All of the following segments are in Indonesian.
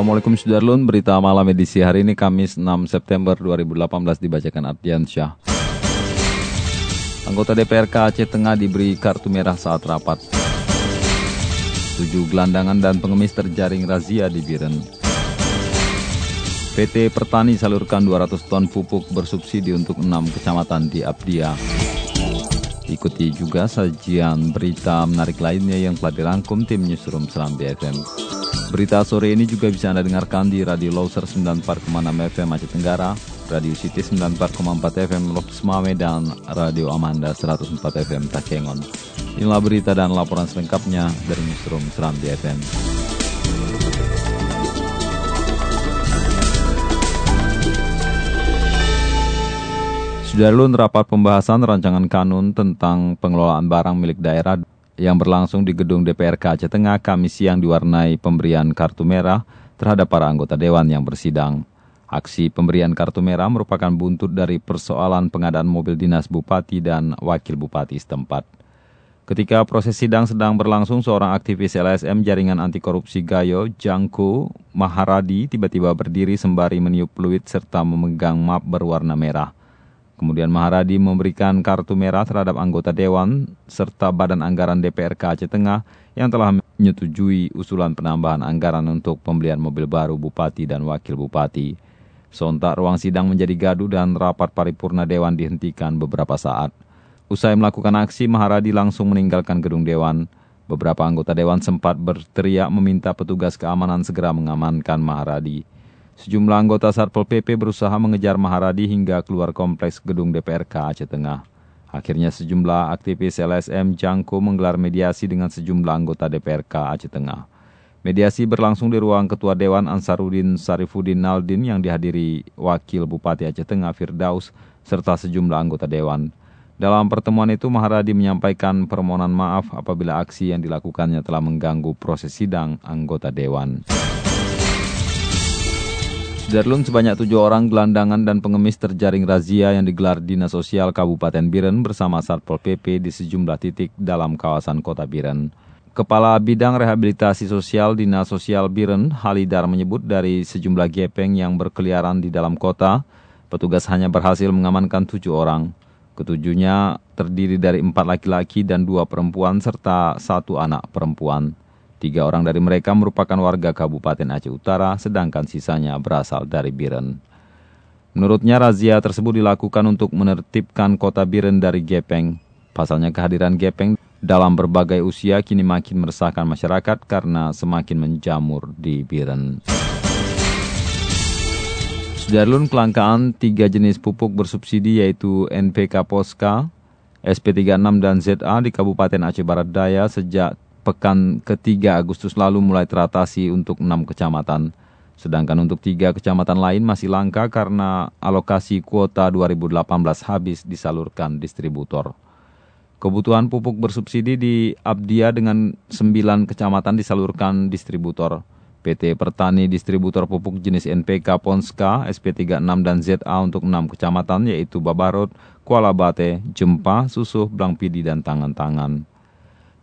Assalamualaikum Sudarlun, berita malam edisi hari ini Kamis 6 September 2018 dibacakan Ardian Syah. Anggota DPRK Aceh Tengah diberi kartu merah saat rapat. Tujuh gelandangan dan pengemis terjaring razia di Biren. PT Pertani salurkan 200 ton pupuk bersubsidi untuk 6 kecamatan di Abdia. Ikuti juga sajian berita menarik lainnya yang telah dirangkum tim Newsroom Seram BFM. Berita sore ini juga bisa Anda dengarkan di Radio Loser 94,6 FM Aceh Tenggara, Radio City 94,4 FM Lotus Mame, dan Radio Amanda 104 FM Takengon. Inilah berita dan laporan selengkapnya dari Newsroom Seram BFM. Sudah lun rapat pembahasan rancangan kanun tentang pengelolaan barang milik daerah yang berlangsung di gedung DPRK Aceh Tengah Kamis siang diwarnai pemberian kartu merah terhadap para anggota dewan yang bersidang. Aksi pemberian kartu merah merupakan buntut dari persoalan pengadaan mobil dinas bupati dan wakil bupati setempat. Ketika proses sidang sedang berlangsung, seorang aktivis LSM jaringan anti korupsi Gayo, Jangko Maharadi, tiba-tiba berdiri sembari meniup fluid serta memegang map berwarna merah. Kemudian Maharadi memberikan kartu merah terhadap anggota Dewan serta Badan Anggaran DPRK Aceh Tengah yang telah menyetujui usulan penambahan anggaran untuk pembelian mobil baru Bupati dan Wakil Bupati. Sontak ruang sidang menjadi gaduh dan rapat paripurna Dewan dihentikan beberapa saat. Usai melakukan aksi, Maharadi langsung meninggalkan gedung Dewan. Beberapa anggota Dewan sempat berteriak meminta petugas keamanan segera mengamankan Maharadi. Sejumlah anggota Satpol PP berusaha mengejar Maharadi hingga keluar kompleks gedung DPRK Aceh Tengah. Akhirnya sejumlah aktivis LSM Jangko menggelar mediasi dengan sejumlah anggota DPRK Aceh Tengah. Mediasi berlangsung di ruang Ketua Dewan Ansarudin Sarifudin Naldin yang dihadiri Wakil Bupati Aceh Tengah Firdaus serta sejumlah anggota Dewan. Dalam pertemuan itu Maharadi menyampaikan permohonan maaf apabila aksi yang dilakukannya telah mengganggu proses sidang anggota Dewan. Darlun sebanyak tujuh orang gelandangan dan pengemis terjaring razia yang digelar Dinas Sosial Kabupaten Biren bersama Satpol PP di sejumlah titik dalam kawasan kota Biren. Kepala Bidang Rehabilitasi Sosial Dinas Sosial Biren, Halidar menyebut dari sejumlah gepeng yang berkeliaran di dalam kota, petugas hanya berhasil mengamankan tujuh orang. Ketujuhnya terdiri dari empat laki-laki dan dua perempuan serta satu anak perempuan. Tiga orang dari mereka merupakan warga Kabupaten Aceh Utara, sedangkan sisanya berasal dari Biren. Menurutnya razia tersebut dilakukan untuk menertibkan kota Biren dari Gepeng. Pasalnya kehadiran Gepeng dalam berbagai usia kini makin meresahkan masyarakat karena semakin menjamur di Biren. Sudarlun kelangkaan tiga jenis pupuk bersubsidi yaitu NPK Poska, SP36 dan ZA di Kabupaten Aceh Barat Daya sejak pekan ketiga Agustus lalu mulai teratasi untuk enam kecamatan. Sedangkan untuk tiga kecamatan lain masih langka karena alokasi kuota 2018 habis disalurkan distributor. Kebutuhan pupuk bersubsidi di Abdia dengan 9 kecamatan disalurkan distributor. PT Pertani Distributor Pupuk jenis NPK Ponska, SP36 dan ZA untuk 6 kecamatan yaitu Babarot, Kuala Bate, Jempa, Susuh, Blangpidi, dan Tangan-Tangan.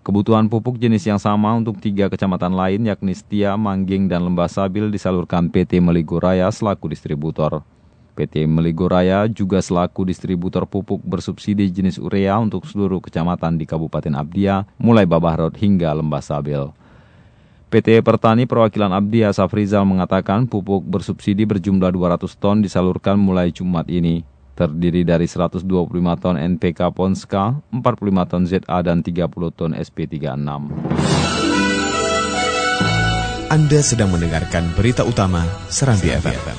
Kebutuhan pupuk jenis yang sama untuk tiga kecamatan lain yakni Setia, Mangging, dan Lembah Sabil disalurkan PT Meligo Raya selaku distributor. PT Meligo Raya juga selaku distributor pupuk bersubsidi jenis urea untuk seluruh kecamatan di Kabupaten Abdia, mulai Babahrod hingga Lembah Sabil. PT Pertani Perwakilan Abdia Safrizal mengatakan pupuk bersubsidi berjumlah 200 ton disalurkan mulai Jumat ini terdiri dari 125 ton NPK Ponska, 45 ton ZA, dan 30 ton SP36. Anda sedang mendengarkan berita utama Serambi FM.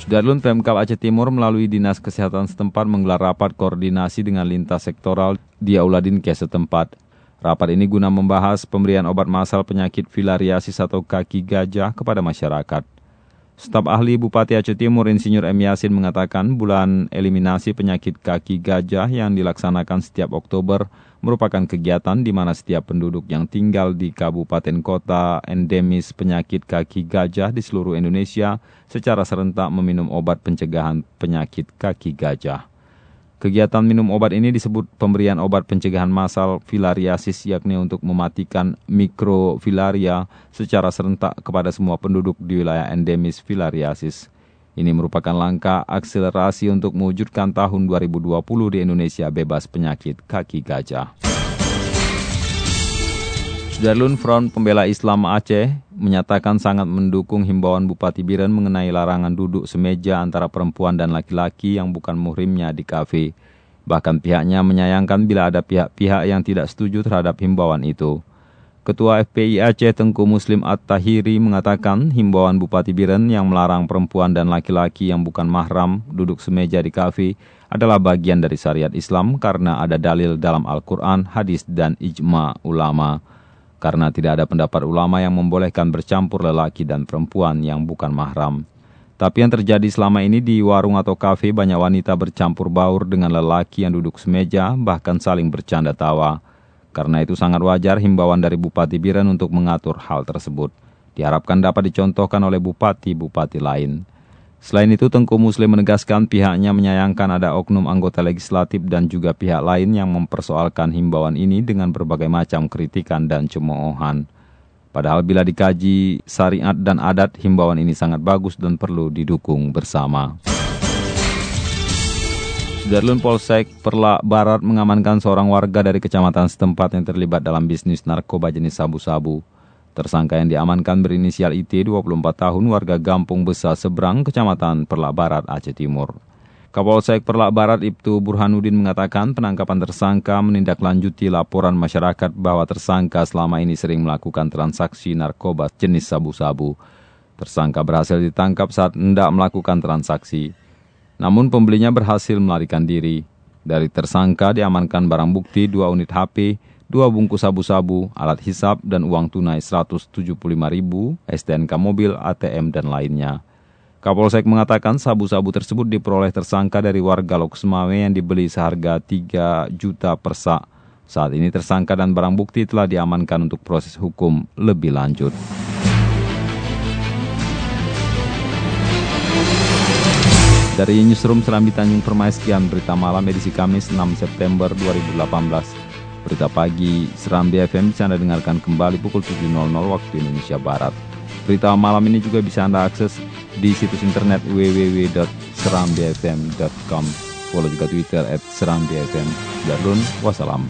Sudarlun Pemkap Aceh Timur melalui Dinas Kesehatan setempat menggelar rapat koordinasi dengan lintas sektoral di Aula Dinkes setempat. Rapat ini guna membahas pemberian obat masal penyakit filariasis atau kaki gajah kepada masyarakat. Staf ahli Bupati Aceh Timur Insinyur M. Yasin mengatakan bulan eliminasi penyakit kaki gajah yang dilaksanakan setiap Oktober merupakan kegiatan di mana setiap penduduk yang tinggal di kabupaten kota endemis penyakit kaki gajah di seluruh Indonesia secara serentak meminum obat pencegahan penyakit kaki gajah. Kegiatan minum obat ini disebut pemberian obat pencegahan massal filariasis yakni untuk mematikan mikrofilaria secara serentak kepada semua penduduk di wilayah endemis filariasis. Ini merupakan langkah akselerasi untuk mewujudkan tahun 2020 di Indonesia bebas penyakit kaki gajah. Sudarlun Front Pembela Islam Aceh menyatakan sangat mendukung himbauan Bupati Biren mengenai larangan duduk semeja antara perempuan dan laki-laki yang bukan muhrimnya di kafe. Bahkan pihaknya menyayangkan bila ada pihak-pihak yang tidak setuju terhadap himbauan itu. Ketua FPI Aceh Tengku Muslim At-Tahiri mengatakan himbauan Bupati Biren yang melarang perempuan dan laki-laki yang bukan mahram duduk semeja di kafe adalah bagian dari syariat Islam karena ada dalil dalam Al-Quran, hadis, dan ijma ulama karena tidak ada pendapat ulama yang membolehkan bercampur lelaki dan perempuan yang bukan mahram. Tapi yang terjadi selama ini di warung atau kafe banyak wanita bercampur baur dengan lelaki yang duduk semeja bahkan saling bercanda tawa. Karena itu sangat wajar himbauan dari Bupati Biren untuk mengatur hal tersebut. Diharapkan dapat dicontohkan oleh bupati-bupati lain. Selain itu, Tengku Muslim menegaskan pihaknya menyayangkan ada oknum anggota legislatif dan juga pihak lain yang mempersoalkan himbauan ini dengan berbagai macam kritikan dan cemoohan. Padahal bila dikaji syariat dan adat, himbauan ini sangat bagus dan perlu didukung bersama. Darlun Polsek Perlak Barat mengamankan seorang warga dari kecamatan setempat yang terlibat dalam bisnis narkoba jenis sabu-sabu. Tersangka yang diamankan berinisial IT 24 tahun warga Gampung Besar Seberang, Kecamatan Perlak Barat, Aceh Timur. Kapolsek Perlak Barat Ibtu Burhanuddin mengatakan penangkapan tersangka menindaklanjuti laporan masyarakat bahwa tersangka selama ini sering melakukan transaksi narkoba jenis sabu-sabu. Tersangka berhasil ditangkap saat hendak melakukan transaksi. Namun pembelinya berhasil melarikan diri. Dari tersangka diamankan barang bukti 2 unit HP, dua bungkus sabu-sabu, alat hisap, dan uang tunai 175 ribu, STNK mobil, ATM, dan lainnya. Kapolsek mengatakan sabu-sabu tersebut diperoleh tersangka dari warga Loksmawe yang dibeli seharga 3 juta per sak. Saat ini tersangka dan barang bukti telah diamankan untuk proses hukum lebih lanjut. Dari Newsroom Serambi Tanjung Permai, sekian berita malam edisi Kamis 6 September 2018. Berita pagi Seram BFM bisa Anda dengarkan kembali pukul 7.00 waktu Indonesia Barat. Berita malam ini juga bisa Anda akses di situs internet www.serambfm.com. Follow juga Twitter at serambfm. Darun, wassalam.